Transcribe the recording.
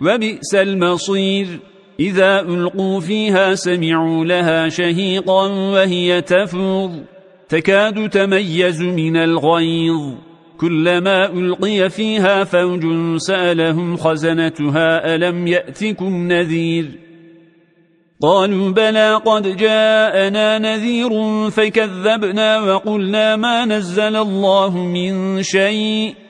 وبئس المصير. إذا ألقوا فيها سمعوا لها شهيقا وهي تفوض. تكاد تميز من الغيظ. كلما ألقي فيها فوج سألهم خزنتها ألم يأتكم نذير؟ قالوا بلى قد جاءنا نذير فكذبنا وقلنا ما نزل الله من شيء.